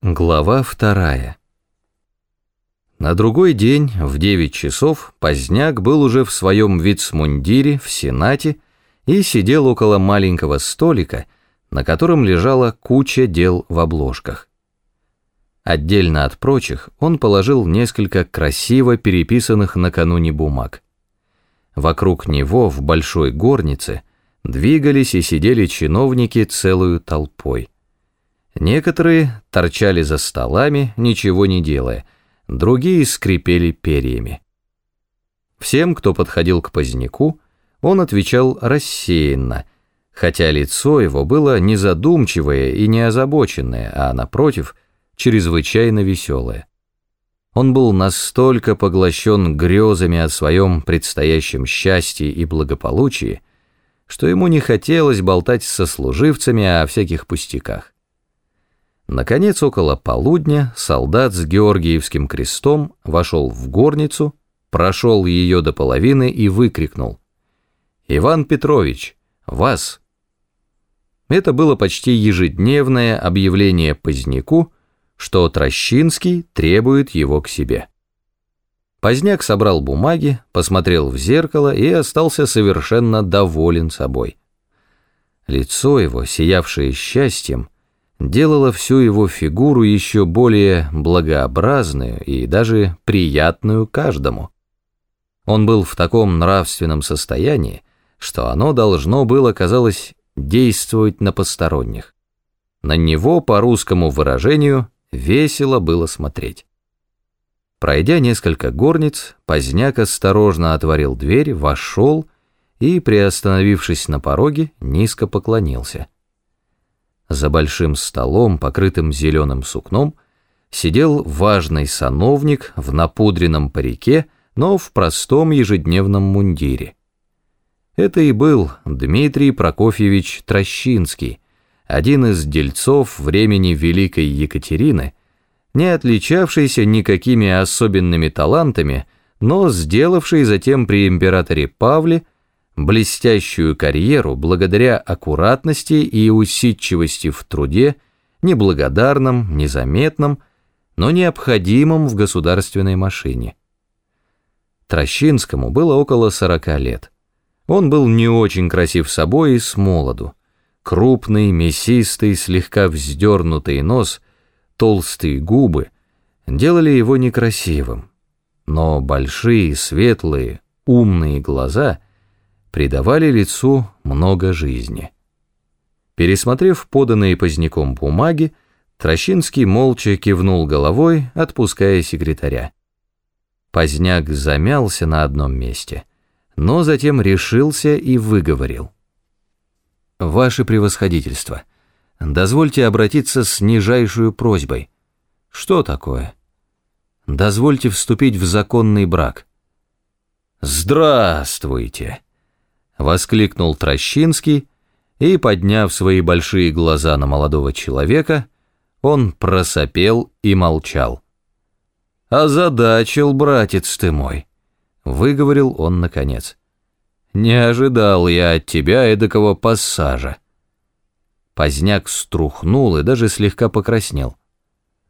Глава вторая. На другой день в 9 часов Поздняк был уже в своем вицмундире в Сенате и сидел около маленького столика, на котором лежала куча дел в обложках. Отдельно от прочих он положил несколько красиво переписанных накануне бумаг. Вокруг него в большой горнице двигались и сидели чиновники целую толпой. Некоторые торчали за столами, ничего не делая, другие скрипели перьями. Всем, кто подходил к поздняку, он отвечал рассеянно, хотя лицо его было не задумчивое и не озабоченное, а, напротив, чрезвычайно веселое. Он был настолько поглощен грезами о своем предстоящем счастье и благополучии, что ему не хотелось болтать со служивцами о всяких пустяках. Наконец, около полудня солдат с Георгиевским крестом вошел в горницу, прошел ее до половины и выкрикнул «Иван Петрович, вас!» Это было почти ежедневное объявление Поздняку, что Трощинский требует его к себе. Поздняк собрал бумаги, посмотрел в зеркало и остался совершенно доволен собой. Лицо его, сиявшее счастьем, делало всю его фигуру еще более благообразную и даже приятную каждому. Он был в таком нравственном состоянии, что оно должно было, казалось, действовать на посторонних. На него, по русскому выражению, весело было смотреть. Пройдя несколько горниц, Поздняк осторожно отворил дверь, вошел и, приостановившись на пороге, низко поклонился. За большим столом, покрытым зеленым сукном, сидел важный сановник в напудренном парике, но в простом ежедневном мундире. Это и был Дмитрий Прокофьевич Трощинский, один из дельцов времени Великой Екатерины, не отличавшийся никакими особенными талантами, но сделавший затем при императоре Павле блестящую карьеру благодаря аккуратности и усидчивости в труде, неблагодарном, незаметном, но необходимом в государственной машине. Трощинскому было около сорока лет. Он был не очень красив собой и с молоду. Крупный, мясистый, слегка вздернутый нос, толстые губы делали его некрасивым, но большие, светлые, умные глаза — придавали лицу много жизни. Пересмотрев поданные поздняком бумаги, Трощинский молча кивнул головой, отпуская секретаря. Поздняк замялся на одном месте, но затем решился и выговорил. «Ваше превосходительство, дозвольте обратиться с нижайшую просьбой. Что такое? Дозвольте вступить в законный брак». «Здравствуйте!» Воскликнул Трощинский, и, подняв свои большие глаза на молодого человека, он просопел и молчал. «Озадачил, братец ты мой», — выговорил он наконец. «Не ожидал я от тебя эдакого пассажа». Поздняк струхнул и даже слегка покраснел.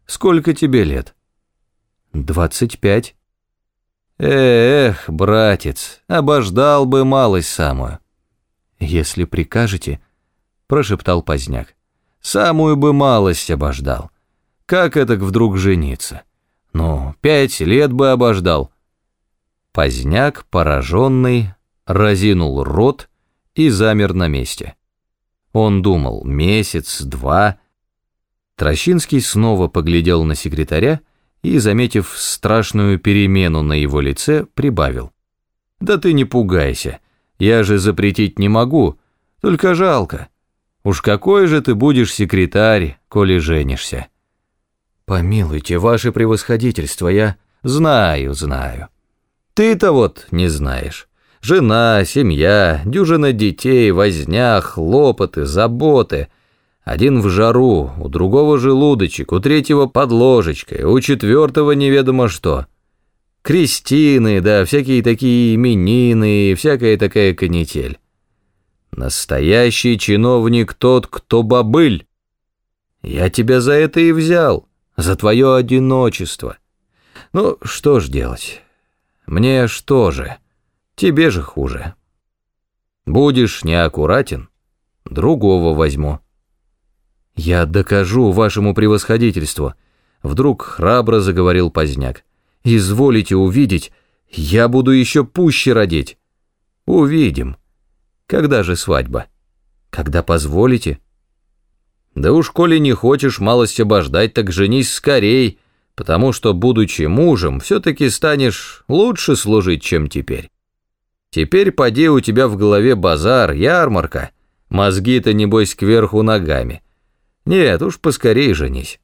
«Сколько тебе лет?» «Двадцать пять». «Эх, братец, обождал бы малость самую». «Если прикажете», — прошептал Поздняк, — «самую бы малость обождал. Как это вдруг жениться? Ну, пять лет бы обождал». Поздняк, пораженный, разинул рот и замер на месте. Он думал, месяц, два. Трощинский снова поглядел на секретаря и, заметив страшную перемену на его лице, прибавил. «Да ты не пугайся, я же запретить не могу, только жалко. Уж какой же ты будешь секретарь, коли женишься?» «Помилуйте, ваше превосходительство, я...» «Знаю, знаю. Ты-то вот не знаешь. Жена, семья, дюжина детей, возня, хлопоты, заботы — один в жару, у другого желудочек, у третьего под ложечкой, у четвертого неведомо что. Крестины, да, всякие такие именины, всякая такая канитель. Настоящий чиновник тот, кто бобыль. Я тебя за это и взял. за твое одиночество. Ну, что ж делать? Мне что же? Тебе же хуже. Будешь неаккуратен, другого возьму. Я докажу вашему превосходительству, вдруг храбро заговорил Поздняк. Изволите увидеть, я буду еще пуще родить. Увидим. Когда же свадьба? Когда позволите? Да уж, коли не хочешь малость обождать, так женись скорей, потому что, будучи мужем, все-таки станешь лучше служить, чем теперь. Теперь поди у тебя в голове базар, ярмарка, мозги-то, небось, кверху ногами. Нет, уж поскорей женись.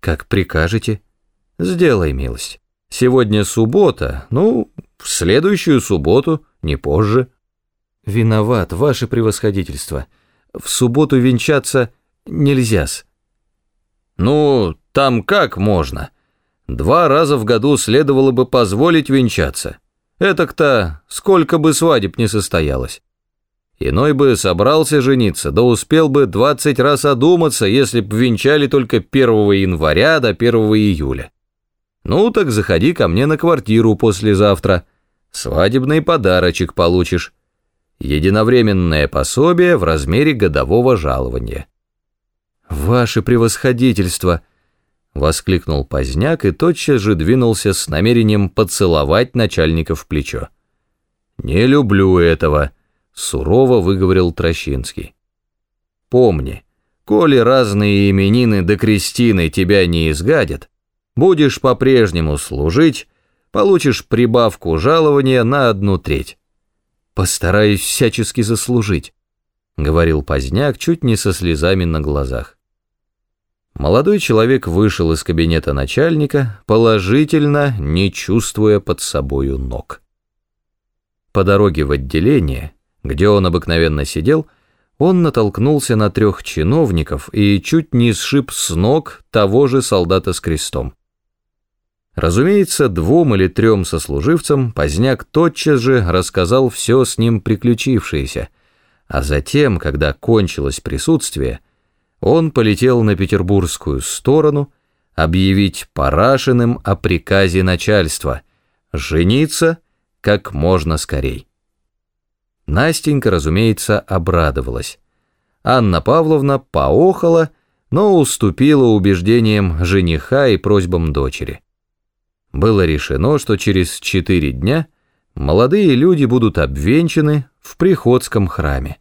Как прикажете, сделай милость. Сегодня суббота, ну, в следующую субботу, не позже. Виноват, ваше превосходительство. В субботу венчаться нельзя-с. Ну, там как можно? Два раза в году следовало бы позволить венчаться. Это-то сколько бы свадеб не состоялось. Иной бы собрался жениться, да успел бы двадцать раз одуматься, если б венчали только 1 января до 1 июля. Ну так заходи ко мне на квартиру послезавтра. Свадебный подарочек получишь. Единовременное пособие в размере годового жалования. «Ваше превосходительство!» — воскликнул Поздняк и тотчас же двинулся с намерением поцеловать начальника в плечо. «Не люблю этого», — сурово выговорил Трощинский. «Помни, коли разные именины до крестины тебя не изгадят, будешь по-прежнему служить, получишь прибавку жалования на одну треть». «Постараюсь всячески заслужить», — говорил Поздняк чуть не со слезами на глазах. Молодой человек вышел из кабинета начальника, положительно не чувствуя под собою ног. По дороге в отделение, где он обыкновенно сидел, он натолкнулся на трех чиновников и чуть не сшиб с ног того же солдата с крестом. Разумеется, двум или трем сослуживцам Поздняк тотчас же рассказал все с ним приключившееся, а затем, когда кончилось присутствие, он полетел на петербургскую сторону объявить Парашиным о приказе начальства жениться как можно скорей. Настенька, разумеется, обрадовалась. Анна Павловна поохала, но уступила убеждениям жениха и просьбам дочери. Было решено, что через четыре дня молодые люди будут обвенчаны в Приходском храме.